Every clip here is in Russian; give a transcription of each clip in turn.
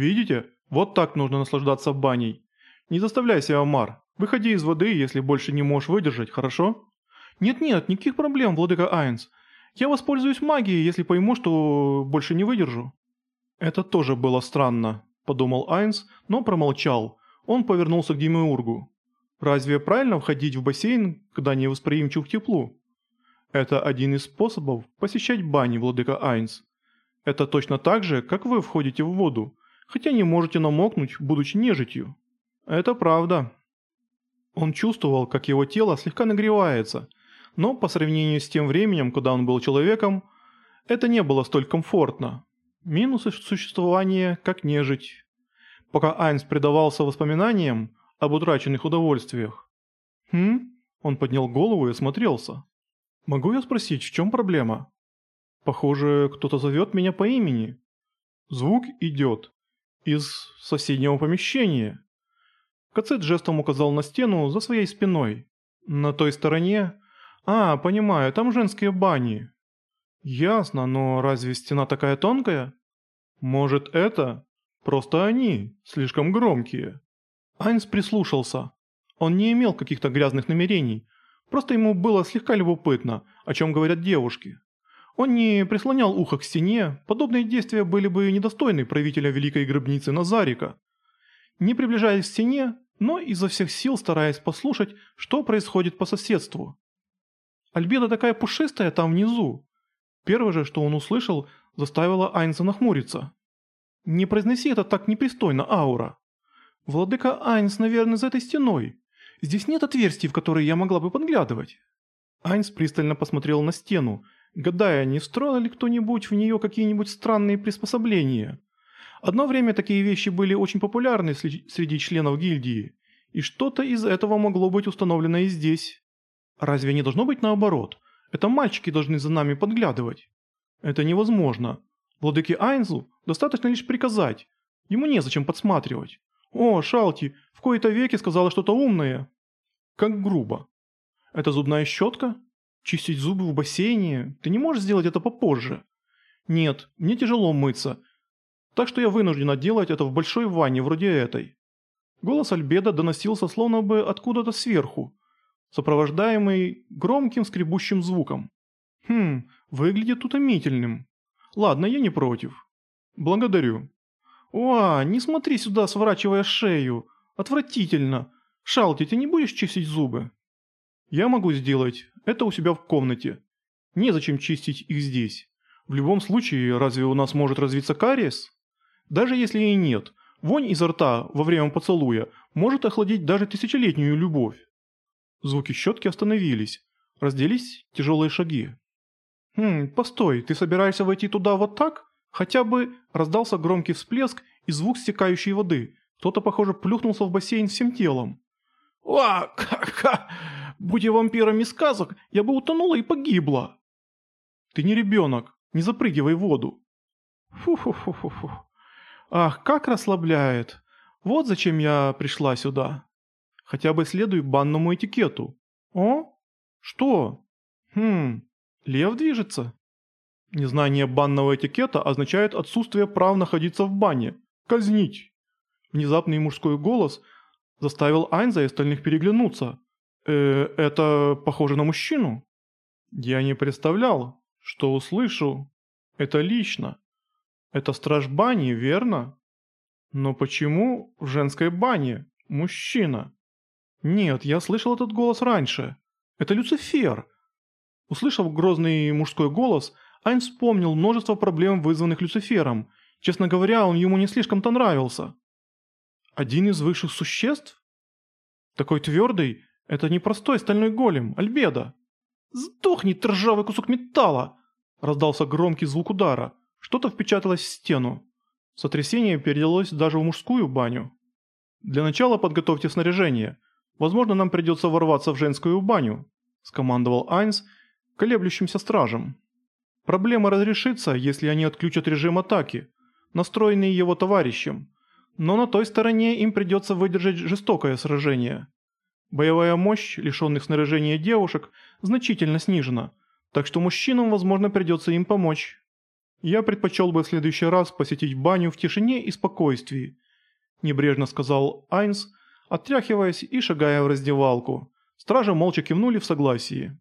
Видите? Вот так нужно наслаждаться баней. Не заставляй себя, Амар. Выходи из воды, если больше не можешь выдержать, хорошо? Нет-нет, никаких проблем, владыка Айнс. Я воспользуюсь магией, если пойму, что больше не выдержу. Это тоже было странно, подумал Айнс, но промолчал. Он повернулся к Демиургу. Разве правильно входить в бассейн, когда не восприимчив к теплу? Это один из способов посещать бани, владыка Айнс. Это точно так же, как вы входите в воду, хотя не можете намокнуть, будучи нежитью. Это правда. Он чувствовал, как его тело слегка нагревается, но по сравнению с тем временем, когда он был человеком, это не было столь комфортно. Минусы существования, как нежить. Пока Айнс предавался воспоминаниям об утраченных удовольствиях. «Хм?» Он поднял голову и осмотрелся. «Могу я спросить, в чем проблема?» «Похоже, кто-то зовет меня по имени». Звук идет. Из соседнего помещения. Кацет жестом указал на стену за своей спиной. На той стороне... А, понимаю, там женские бани. Ясно, но разве стена такая тонкая? Может это? Просто они, слишком громкие. Айнс прислушался. Он не имел каких-то грязных намерений, просто ему было слегка любопытно, о чем говорят девушки. Он не прислонял ухо к стене, подобные действия были бы недостойны правителя Великой Гробницы Назарика не приближаясь к стене, но изо всех сил стараясь послушать, что происходит по соседству. Альбеда такая пушистая там внизу. Первое же, что он услышал, заставило Айнса нахмуриться. «Не произноси это так непристойно, Аура. Владыка Айнс, наверное, за этой стеной. Здесь нет отверстий, в которые я могла бы подглядывать». Айнс пристально посмотрел на стену, гадая, не встроил ли кто-нибудь в нее какие-нибудь странные приспособления. Одно время такие вещи были очень популярны среди членов гильдии, и что-то из этого могло быть установлено и здесь. Разве не должно быть наоборот? Это мальчики должны за нами подглядывать. Это невозможно. Владыке Айнзу достаточно лишь приказать. Ему незачем подсматривать. О, Шалти, в кои-то веки сказала что-то умное. Как грубо. Это зубная щетка? Чистить зубы в бассейне? Ты не можешь сделать это попозже? Нет, мне тяжело мыться, так что я вынуждена делать это в большой ванне вроде этой. Голос Альбеда доносился словно бы откуда-то сверху, сопровождаемый громким скребущим звуком. Хм, выглядит утомительным. Ладно, я не против. Благодарю. О, не смотри сюда, сворачивая шею. Отвратительно. Шалти, ты не будешь чистить зубы? Я могу сделать это у себя в комнате. Незачем чистить их здесь. В любом случае, разве у нас может развиться кариес? Даже если и нет, вонь изо рта во время поцелуя может охладить даже тысячелетнюю любовь. Звуки щетки остановились. Разделись тяжелые шаги. «Хм, постой, ты собираешься войти туда вот так?» Хотя бы раздался громкий всплеск и звук стекающей воды. Кто-то, похоже, плюхнулся в бассейн всем телом. «Ва, ха-ха! Будь я вампиром из сказок, я бы утонула и погибла!» «Ты не ребенок, не запрыгивай в воду!» «Фу-фу-фу-фу-фу!» Ах, как расслабляет. Вот зачем я пришла сюда. Хотя бы следуй банному этикету. О? Что? Хм, лев движется? Незнание банного этикета означает отсутствие прав находиться в бане. Казнить. Внезапный мужской голос заставил Айнза и остальных переглянуться. Э, это похоже на мужчину? Я не представлял, что услышу. Это лично. Это страж бани, верно? Но почему в женской бане мужчина? Нет, я слышал этот голос раньше. Это Люцифер. Услышав грозный мужской голос, Айн вспомнил множество проблем, вызванных Люцифером. Честно говоря, он ему не слишком-то нравился. Один из высших существ? Такой твердый, это не простой стальной голем, Альбеда. «Сдохни, ржавый кусок металла!» Раздался громкий звук удара. Что-то впечаталось в стену. Сотрясение передалось даже в мужскую баню. «Для начала подготовьте снаряжение. Возможно, нам придется ворваться в женскую баню», – скомандовал Айнс колеблющимся стражем. «Проблема разрешится, если они отключат режим атаки, настроенный его товарищем. Но на той стороне им придется выдержать жестокое сражение. Боевая мощь лишенных снаряжения девушек значительно снижена, так что мужчинам, возможно, придется им помочь». «Я предпочел бы в следующий раз посетить баню в тишине и спокойствии», небрежно сказал Айнс, отряхиваясь и шагая в раздевалку. Стражи молча кивнули в согласии.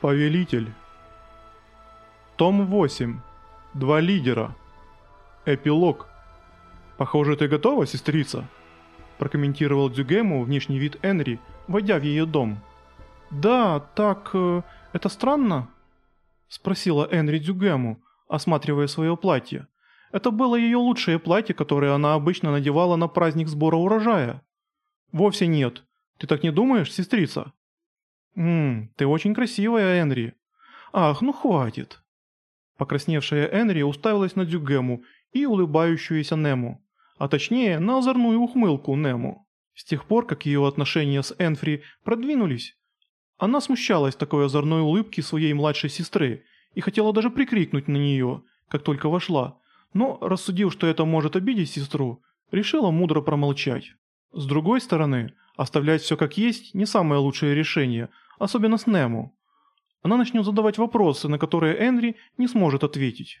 Повелитель. Том 8. Два лидера. Эпилог. «Похоже, ты готова, сестрица?» Прокомментировал Дюгему внешний вид Энри, войдя в ее дом. «Да, так... Э, это странно?» Спросила Энри Дюгему, осматривая свое платье. Это было ее лучшее платье, которое она обычно надевала на праздник сбора урожая. «Вовсе нет. Ты так не думаешь, сестрица?» «Ммм, ты очень красивая, Энри». «Ах, ну хватит». Покрасневшая Энри уставилась на Дюгему и улыбающуюся Нему, а точнее на озорную ухмылку Нему. С тех пор, как ее отношения с Энфри продвинулись, она смущалась такой озорной улыбки своей младшей сестры и хотела даже прикрикнуть на нее, как только вошла, но, рассудив, что это может обидеть сестру, решила мудро промолчать. С другой стороны, оставлять все как есть не самое лучшее решение, особенно с Нему. Она начнет задавать вопросы, на которые Энри не сможет ответить.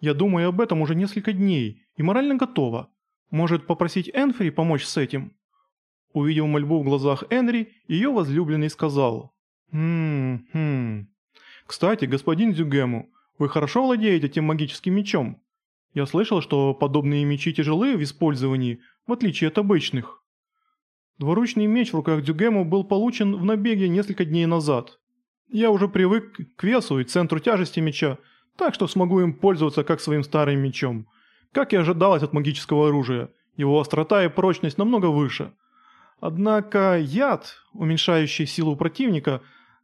Я думаю об этом уже несколько дней и морально готова. Может попросить Энфри помочь с этим? Увидев мольбу в глазах Энри, ее возлюбленный сказал. «Хм, хм. Кстати, господин Зюгему, вы хорошо владеете этим магическим мечом? Я слышал, что подобные мечи тяжелы в использовании, в отличие от обычных. Двуручный меч в руках Дюгему был получен в набеге несколько дней назад. Я уже привык к весу и центру тяжести меча, так что смогу им пользоваться как своим старым мечом. Как и ожидалось от магического оружия, его острота и прочность намного выше. Однако яд, уменьшающий силу противника,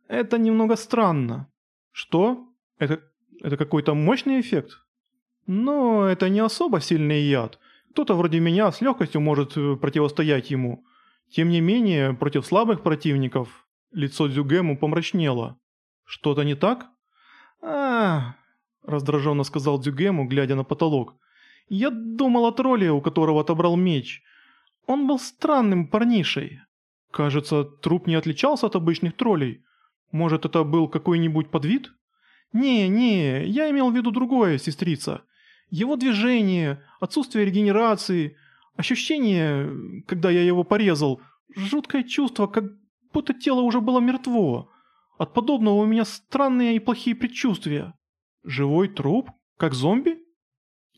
это немного странно. Что? Это, это какой-то мощный эффект? Но это не особо сильный яд. Кто-то вроде меня с легкостью может э, противостоять ему. Тем не менее, против слабых противников лицо Дзюгему помрачнело. Что-то не так? а раздраженно сказал Дзюгему, глядя на потолок. «Я думал о тролле, у которого отобрал меч. Он был странным парнишей. Кажется, труп не отличался от обычных троллей. Может, это был какой-нибудь подвид?» «Не, не, я имел в виду другое, сестрица. Его движение, отсутствие регенерации, ощущение, когда я его порезал, жуткое чувство, как будто тело уже было мертво. От подобного у меня странные и плохие предчувствия. Живой труп? Как зомби?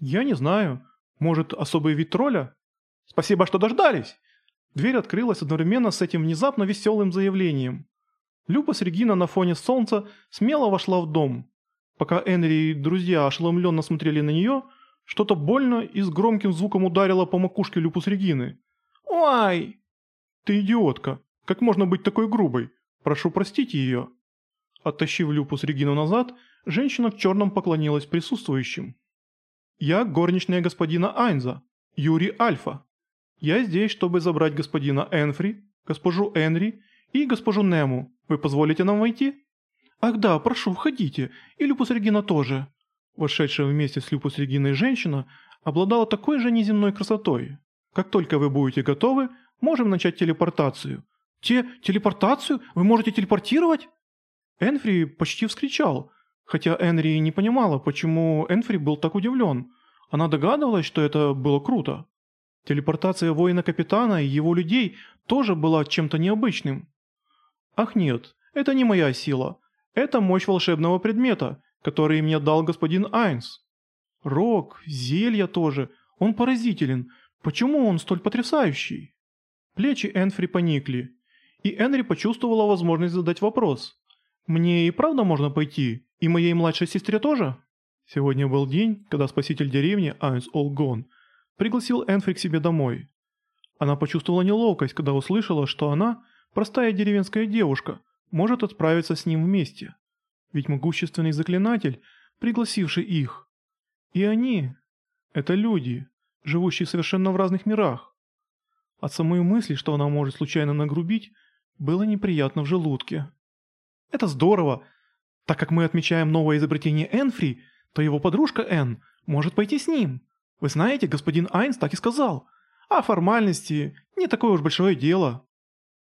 Я не знаю. Может, особый вид тролля? Спасибо, что дождались. Дверь открылась одновременно с этим внезапно веселым заявлением. Люба с Регина на фоне солнца смело вошла в дом. Пока Энри и друзья ошеломленно смотрели на нее, что-то больно и с громким звуком ударило по макушке Люпус Регины. «Ой!» «Ты идиотка! Как можно быть такой грубой? Прошу простить ее!» Оттащив Люпус Регину назад, женщина в черном поклонилась присутствующим. «Я горничная господина Айнза, Юрий Альфа. Я здесь, чтобы забрать господина Энфри, госпожу Энри и госпожу Нему. Вы позволите нам войти?» «Ах да, прошу, входите, и Люпус Регина тоже». Вошедшая вместе с Люпус Региной женщина обладала такой же неземной красотой. «Как только вы будете готовы, можем начать телепортацию». «Те... телепортацию? Вы можете телепортировать?» Энфри почти вскричал, хотя Энри не понимала, почему Энфри был так удивлен. Она догадывалась, что это было круто. Телепортация воина-капитана и его людей тоже была чем-то необычным. «Ах нет, это не моя сила. Это мощь волшебного предмета, который мне дал господин Айнс. Рок, зелья тоже. Он поразителен. Почему он столь потрясающий? Плечи Энфри поникли, и Энри почувствовала возможность задать вопрос. «Мне и правда можно пойти? И моей младшей сестре тоже?» Сегодня был день, когда спаситель деревни Айнс Олгон пригласил Энфри к себе домой. Она почувствовала неловкость, когда услышала, что она простая деревенская девушка, может отправиться с ним вместе. Ведь могущественный заклинатель, пригласивший их. И они – это люди, живущие совершенно в разных мирах. От самой мысли, что она может случайно нагрубить, было неприятно в желудке. Это здорово. Так как мы отмечаем новое изобретение Энфри, то его подружка Энн может пойти с ним. Вы знаете, господин Айнс так и сказал. А формальности – не такое уж большое дело.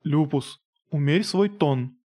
Люпус, умерь свой тон.